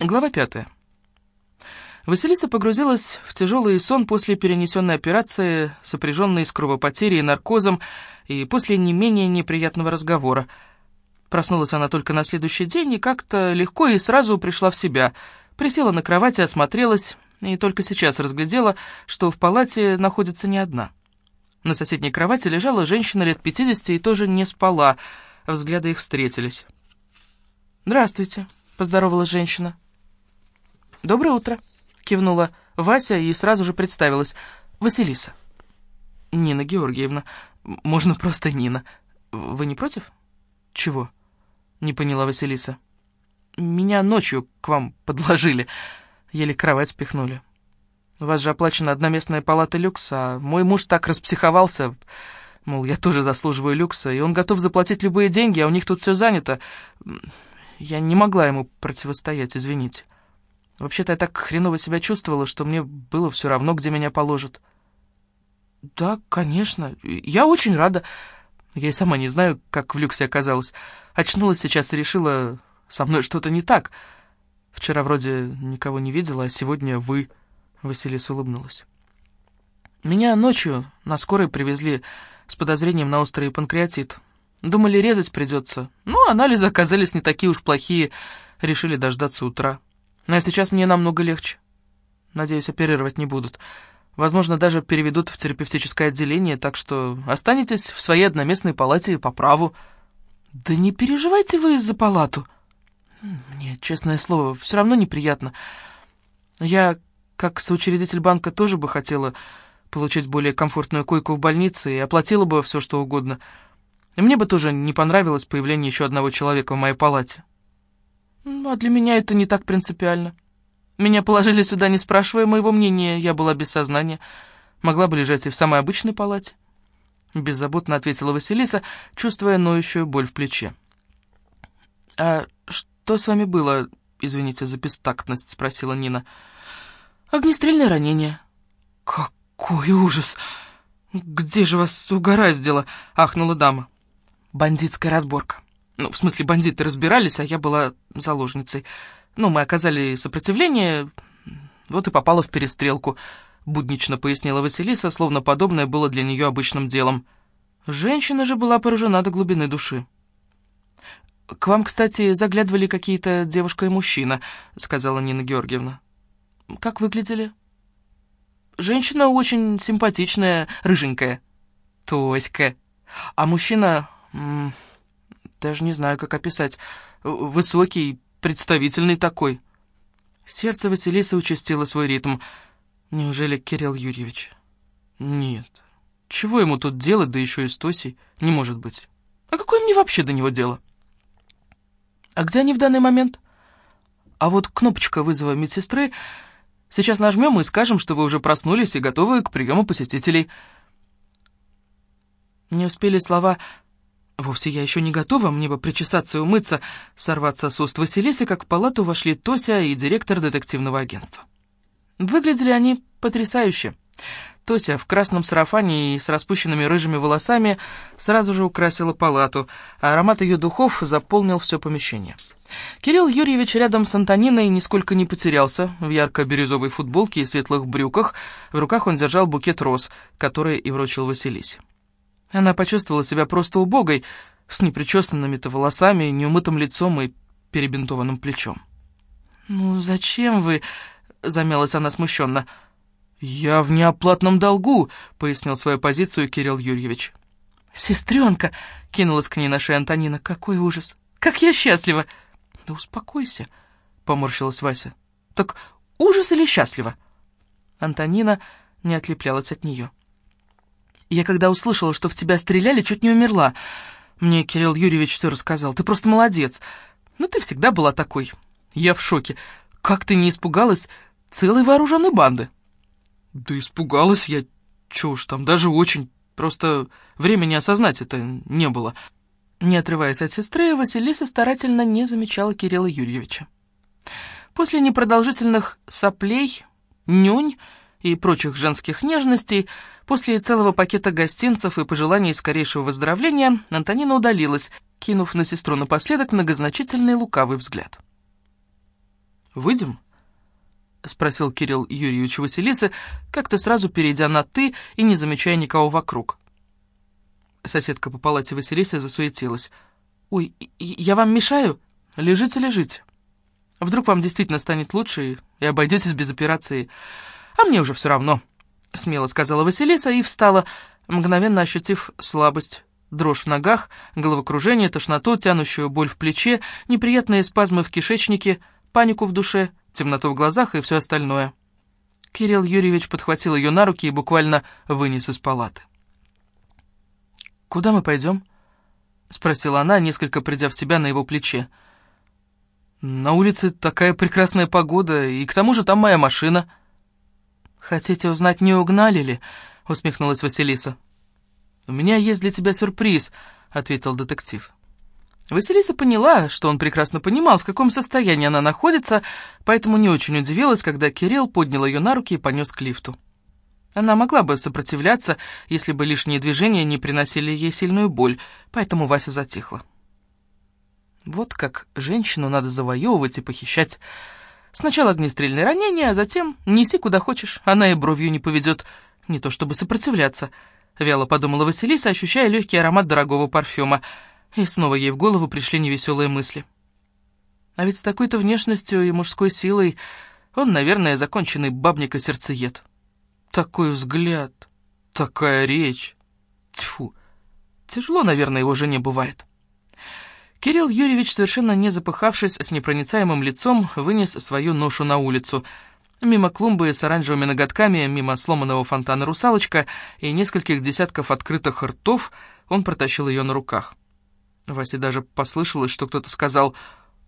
Глава пятая. Василиса погрузилась в тяжелый сон после перенесенной операции, сопряженной с кровопотерей и наркозом, и после не менее неприятного разговора. Проснулась она только на следующий день и как-то легко и сразу пришла в себя. Присела на кровати, осмотрелась, и только сейчас разглядела, что в палате находится не одна. На соседней кровати лежала женщина лет 50 и тоже не спала. Взгляды их встретились. «Здравствуйте», — поздоровалась женщина. «Доброе утро», — кивнула Вася и сразу же представилась. «Василиса». «Нина Георгиевна. Можно просто Нина. Вы не против?» «Чего?» — не поняла Василиса. «Меня ночью к вам подложили. Еле кровать спихнули. У вас же оплачена одноместная палата люкс, а мой муж так распсиховался, мол, я тоже заслуживаю люкса, и он готов заплатить любые деньги, а у них тут все занято. Я не могла ему противостоять, извините». Вообще-то я так хреново себя чувствовала, что мне было все равно, где меня положат. Да, конечно. Я очень рада. Я и сама не знаю, как в люксе оказалась. Очнулась сейчас и решила, со мной что-то не так. Вчера вроде никого не видела, а сегодня вы... Василиса улыбнулась. Меня ночью на скорой привезли с подозрением на острый панкреатит. Думали, резать придется. Но анализы оказались не такие уж плохие. Решили дождаться утра. А сейчас мне намного легче. Надеюсь, оперировать не будут. Возможно, даже переведут в терапевтическое отделение, так что останетесь в своей одноместной палате по праву. Да не переживайте вы за палату. Мне, честное слово, все равно неприятно. Я, как соучредитель банка, тоже бы хотела получить более комфортную койку в больнице и оплатила бы все, что угодно. Мне бы тоже не понравилось появление еще одного человека в моей палате. Ну, а для меня это не так принципиально. Меня положили сюда, не спрашивая моего мнения, я была без сознания. Могла бы лежать и в самой обычной палате. Беззаботно ответила Василиса, чувствуя ноющую боль в плече. «А что с вами было, извините за бестактность?» — спросила Нина. «Огнестрельное ранение». «Какой ужас! Где же вас угораздило?» — ахнула дама. «Бандитская разборка». Ну, в смысле, бандиты разбирались, а я была заложницей. Ну, мы оказали сопротивление, вот и попала в перестрелку, буднично пояснила Василиса, словно подобное было для нее обычным делом. Женщина же была поражена до глубины души. «К вам, кстати, заглядывали какие-то девушка и мужчина», — сказала Нина Георгиевна. «Как выглядели?» «Женщина очень симпатичная, рыженькая». «Тоська. А мужчина...» Даже не знаю, как описать. Высокий, представительный такой. Сердце Василисы участило свой ритм. Неужели Кирилл Юрьевич? Нет. Чего ему тут делать, да еще и с Тосей? Не может быть. А какое мне вообще до него дело? А где они в данный момент? А вот кнопочка вызова медсестры. Сейчас нажмем и скажем, что вы уже проснулись и готовы к приему посетителей. Не успели слова Вовсе я еще не готова, мне бы причесаться и умыться, сорваться с уст Василисы, как в палату вошли Тося и директор детективного агентства. Выглядели они потрясающе. Тося в красном сарафане и с распущенными рыжими волосами сразу же украсила палату, а аромат ее духов заполнил все помещение. Кирилл Юрьевич рядом с Антониной нисколько не потерялся в ярко-бирюзовой футболке и светлых брюках. В руках он держал букет роз, который и вручил Василисе. Она почувствовала себя просто убогой, с непричесанными-то волосами, неумытым лицом и перебинтованным плечом. «Ну зачем вы...» — замялась она смущенно. «Я в неоплатном долгу», — пояснил свою позицию Кирилл Юрьевич. «Сестренка!» — кинулась к ней на шею Антонина. «Какой ужас! Как я счастлива!» «Да успокойся!» — поморщилась Вася. «Так ужас или счастлива?» Антонина не отлеплялась от нее. Я когда услышала, что в тебя стреляли, чуть не умерла. Мне Кирилл Юрьевич все рассказал. Ты просто молодец. Ну, ты всегда была такой. Я в шоке. Как ты не испугалась целой вооруженной банды? Да испугалась я. Чего уж там, даже очень. Просто времени осознать это не было. Не отрываясь от сестры, Василиса старательно не замечала Кирилла Юрьевича. После непродолжительных соплей, нюнь и прочих женских нежностей, после целого пакета гостинцев и пожеланий скорейшего выздоровления, Антонина удалилась, кинув на сестру напоследок многозначительный лукавый взгляд. «Выйдем?» — спросил Кирилл Юрьевич Василисы, как-то сразу перейдя на «ты» и не замечая никого вокруг. Соседка по палате Василисы засуетилась. «Ой, я вам мешаю? Лежите, лежите. Вдруг вам действительно станет лучше и обойдетесь без операции. А мне уже все равно», — смело сказала Василиса и встала, мгновенно ощутив слабость, дрожь в ногах, головокружение, тошноту, тянущую боль в плече, неприятные спазмы в кишечнике, панику в душе — темноту в глазах и все остальное. Кирилл Юрьевич подхватил ее на руки и буквально вынес из палаты. «Куда мы пойдем?» — спросила она, несколько придя в себя на его плече. «На улице такая прекрасная погода, и к тому же там моя машина». «Хотите узнать, не угнали ли?» — усмехнулась Василиса. «У меня есть для тебя сюрприз», — ответил детектив. Василиса поняла, что он прекрасно понимал, в каком состоянии она находится, поэтому не очень удивилась, когда Кирилл поднял ее на руки и понес к лифту. Она могла бы сопротивляться, если бы лишние движения не приносили ей сильную боль, поэтому Вася затихла. Вот как женщину надо завоевывать и похищать. Сначала огнестрельное ранение, а затем неси куда хочешь, она и бровью не поведет, не то чтобы сопротивляться, — вяло подумала Василиса, ощущая легкий аромат дорогого парфюма — и снова ей в голову пришли невеселые мысли. А ведь с такой-то внешностью и мужской силой он, наверное, законченный бабник и сердцеед. Такой взгляд, такая речь. Тьфу, тяжело, наверное, его жене бывает. Кирилл Юрьевич, совершенно не запыхавшись, с непроницаемым лицом, вынес свою ношу на улицу. Мимо клумбы с оранжевыми ноготками, мимо сломанного фонтана «Русалочка» и нескольких десятков открытых ртов он протащил ее на руках. Васе даже послышалось, что кто-то сказал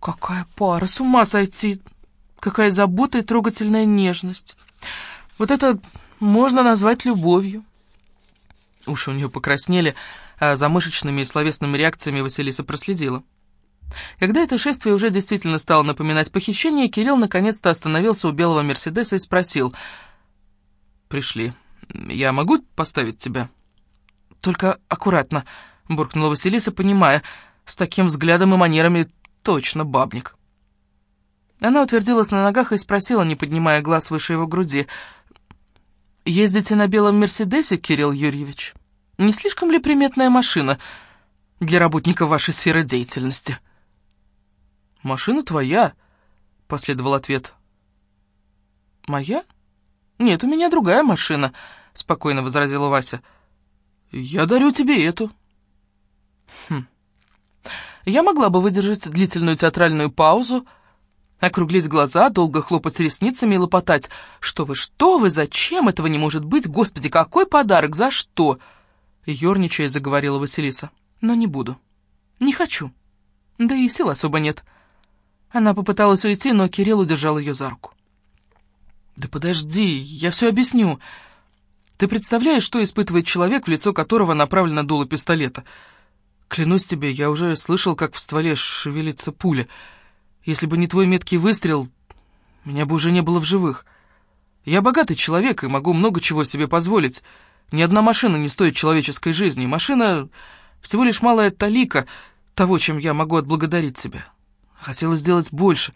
«Какая пара, с ума сойти! Какая забота и трогательная нежность! Вот это можно назвать любовью!» Уши у нее покраснели, а за мышечными и словесными реакциями Василиса проследила. Когда это шествие уже действительно стало напоминать похищение, Кирилл наконец-то остановился у белого Мерседеса и спросил «Пришли. Я могу поставить тебя?» «Только аккуратно», — буркнула Василиса, понимая, с таким взглядом и манерами точно бабник. Она утвердилась на ногах и спросила, не поднимая глаз выше его груди, «Ездите на белом Мерседесе, Кирилл Юрьевич? Не слишком ли приметная машина для работника вашей сферы деятельности?» «Машина твоя», — последовал ответ. «Моя? Нет, у меня другая машина», — спокойно возразила Вася. «Я дарю тебе эту». Хм. Я могла бы выдержать длительную театральную паузу, округлить глаза, долго хлопать ресницами и лопотать. «Что вы, что вы, зачем этого не может быть? Господи, какой подарок, за что?» Ёрничая заговорила Василиса. «Но не буду. Не хочу. Да и сил особо нет». Она попыталась уйти, но Кирилл удержал ее за руку. «Да подожди, я все объясню. Ты представляешь, что испытывает человек, в лицо которого направлено дуло пистолета?» Клянусь тебе, я уже слышал, как в стволе шевелится пуля. Если бы не твой меткий выстрел, меня бы уже не было в живых. Я богатый человек и могу много чего себе позволить. Ни одна машина не стоит человеческой жизни. Машина всего лишь малая талика того, чем я могу отблагодарить тебя. Хотела сделать больше.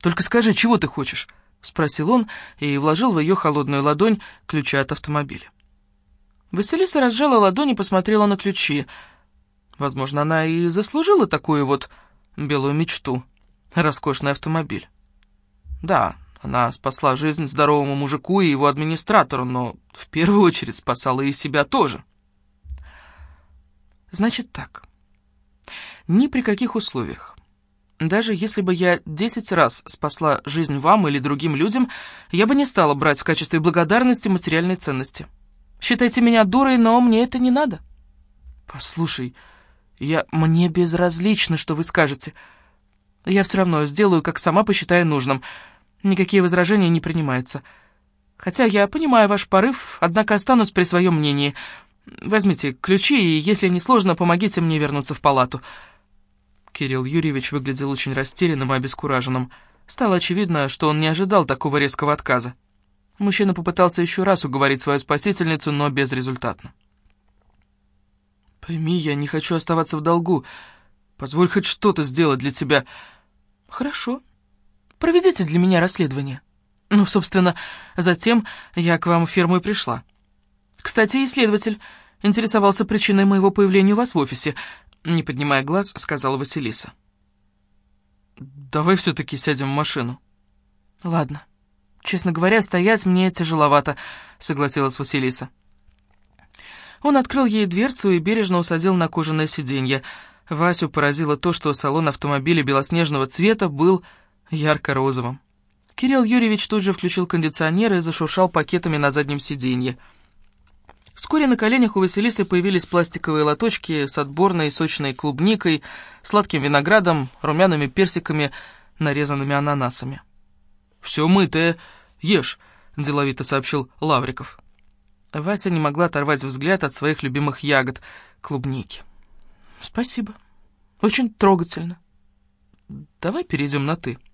Только скажи, чего ты хочешь?» — спросил он и вложил в ее холодную ладонь ключи от автомобиля. Василиса разжала ладонь и посмотрела на ключи — Возможно, она и заслужила такую вот белую мечту, роскошный автомобиль. Да, она спасла жизнь здоровому мужику и его администратору, но в первую очередь спасала и себя тоже. Значит так, ни при каких условиях. Даже если бы я десять раз спасла жизнь вам или другим людям, я бы не стала брать в качестве благодарности материальной ценности. Считайте меня дурой, но мне это не надо. Послушай, я... Мне безразлично, что вы скажете. Я все равно сделаю, как сама посчитаю нужным. Никакие возражения не принимаются. Хотя я понимаю ваш порыв, однако останусь при своем мнении. Возьмите ключи, и, если не сложно, помогите мне вернуться в палату». Кирилл Юрьевич выглядел очень растерянным и обескураженным. Стало очевидно, что он не ожидал такого резкого отказа. Мужчина попытался еще раз уговорить свою спасительницу, но безрезультатно. Пойми, я не хочу оставаться в долгу. Позволь хоть что-то сделать для тебя. Хорошо. Проведите для меня расследование. Ну, собственно, затем я к вам в ферму и пришла. Кстати, исследователь интересовался причиной моего появления у вас в офисе, не поднимая глаз, сказала Василиса. «Давай все-таки сядем в машину». «Ладно. Честно говоря, стоять мне тяжеловато», — согласилась Василиса. Он открыл ей дверцу и бережно усадил на кожаное сиденье. Васю поразило то, что салон автомобиля белоснежного цвета был ярко-розовым. Кирилл Юрьевич тут же включил кондиционер и зашуршал пакетами на заднем сиденье. Вскоре на коленях у Василисы появились пластиковые лоточки с отборной сочной клубникой, сладким виноградом, румяными персиками, нарезанными ананасами. «Все мытое, ешь», — деловито сообщил Лавриков. Вася не могла оторвать взгляд от своих любимых ягод — клубники. «Спасибо. Очень трогательно. Давай перейдем на «ты», —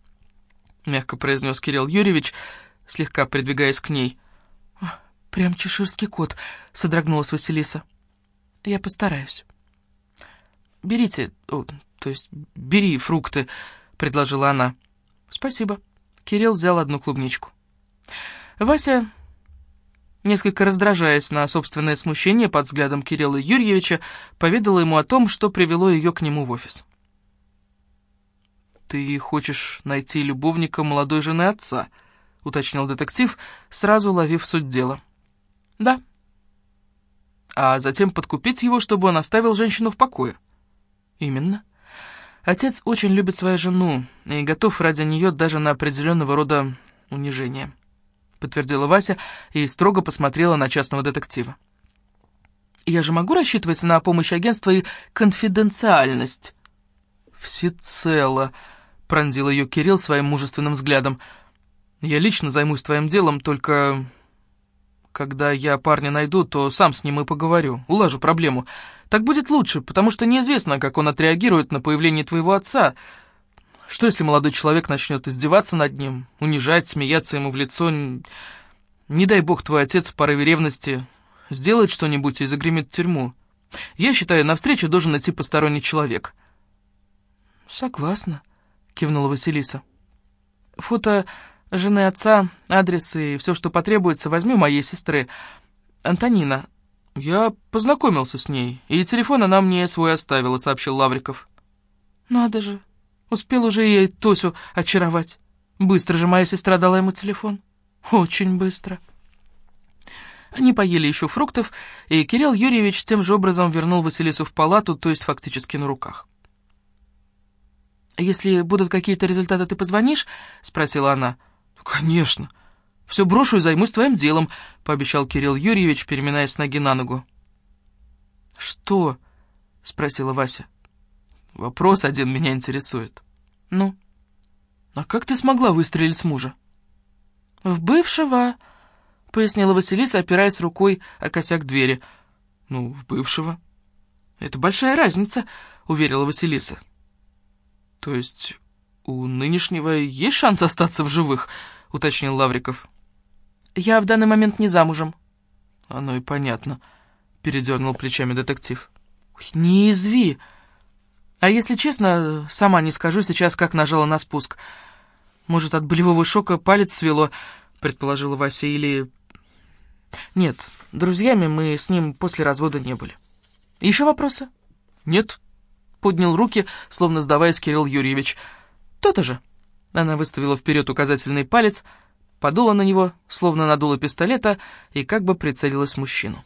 мягко произнес Кирилл Юрьевич, слегка придвигаясь к ней. «Прям чеширский кот», — содрогнулась Василиса. «Я постараюсь». «Берите, о, то есть бери фрукты», — предложила она. «Спасибо». Кирилл взял одну клубничку. Вася, несколько раздражаясь на собственное смущение под взглядом Кирилла Юрьевича, поведала ему о том, что привело ее к нему в офис. «Ты хочешь найти любовника молодой жены отца?» — уточнил детектив, сразу ловив суть дела. Да. А затем подкупить его, чтобы он оставил женщину в покое. Именно. Отец очень любит свою жену и готов ради нее даже на определенного рода унижение, подтвердила Вася и строго посмотрела на частного детектива. Я же могу рассчитывать на помощь агентства и конфиденциальность? Всецело, пронзил ее Кирилл своим мужественным взглядом. Я лично займусь твоим делом, только когда я парня найду, то сам с ним и поговорю, улажу проблему. Так будет лучше, потому что неизвестно, как он отреагирует на появление твоего отца. Что, если молодой человек начнет издеваться над ним, унижать, смеяться ему в лицо? Не дай бог твой отец в порыве ревности сделает что-нибудь и загремит в тюрьму. Я считаю, навстречу должен идти посторонний человек». «Согласна», — кивнула Василиса. «Фото жены отца, адрес и все, что потребуется, возьми у моей сестры. Антонина. Я познакомился с ней, и телефон она мне свой оставила, сообщил Лавриков. Надо же, успел уже ей Тосю очаровать. Быстро же моя сестра дала ему телефон. Очень быстро. Они поели еще фруктов, и Кирилл Юрьевич тем же образом вернул Василису в палату, то есть фактически на руках. «Если будут какие-то результаты, ты позвонишь?» — спросила она. «Конечно. Все брошу и займусь твоим делом», — пообещал Кирилл Юрьевич, переминаясь с ноги на ногу. «Что?» — спросила Вася. «Вопрос один меня интересует». «Ну?» «А как ты смогла выстрелить с мужа?» «В бывшего», — пояснила Василиса, опираясь рукой о косяк двери. «Ну, в бывшего». «Это большая разница», — уверила Василиса. «То есть у нынешнего есть шанс остаться в живых?» уточнил Лавриков. «Я в данный момент не замужем». «Оно и понятно», — передернул плечами детектив. «Не изви. А если честно, сама не скажу сейчас, как нажала на спуск. Может, от болевого шока палец свело», — предположила Вася, или... «Нет, друзьями мы с ним после развода не были». «Еще вопросы?» «Нет», — поднял руки, словно сдаваясь Кирилл Юрьевич. «То-то же». Она выставила вперед указательный палец, подула на него, словно надула пистолета, и как бы прицелилась в мужчину.